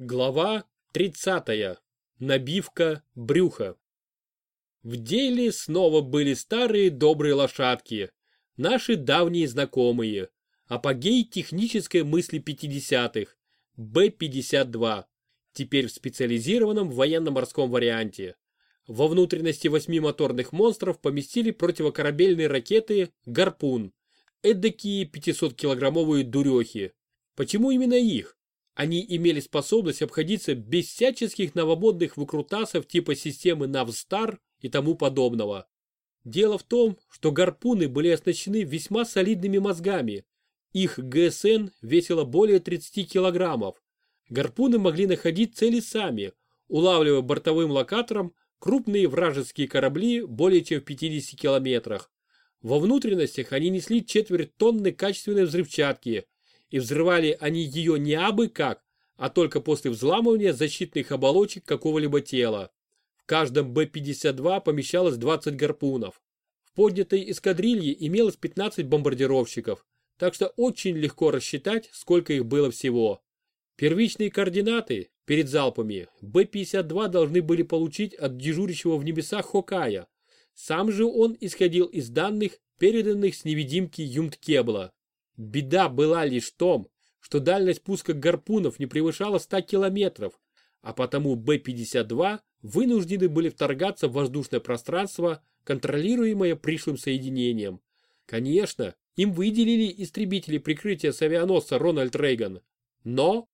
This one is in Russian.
Глава 30. Набивка брюха. В деле снова были старые добрые лошадки, наши давние знакомые, апогей технической мысли 50-х, Б-52, теперь в специализированном военно-морском варианте. Во внутренности восьми моторных монстров поместили противокорабельные ракеты «Гарпун», эдакие 500-килограммовые дурехи. Почему именно их? Они имели способность обходиться без всяческих новомодных выкрутасов типа системы Навстар и тому подобного. Дело в том, что гарпуны были оснащены весьма солидными мозгами. Их ГСН весило более 30 килограммов. Гарпуны могли находить цели сами, улавливая бортовым локатором крупные вражеские корабли более чем в 50 километрах. Во внутренностях они несли четверть тонны качественной взрывчатки – и взрывали они ее не абы как, а только после взламывания защитных оболочек какого-либо тела. В каждом Б-52 помещалось 20 гарпунов. В поднятой эскадрилье имелось 15 бомбардировщиков, так что очень легко рассчитать, сколько их было всего. Первичные координаты перед залпами Б-52 должны были получить от дежурящего в небесах Хокая. Сам же он исходил из данных, переданных с невидимки Юмткебла. Беда была лишь в том, что дальность пуска гарпунов не превышала 100 километров, а потому Б-52 вынуждены были вторгаться в воздушное пространство, контролируемое пришлым соединением. Конечно, им выделили истребители прикрытия с авианосца Рональд Рейган. Но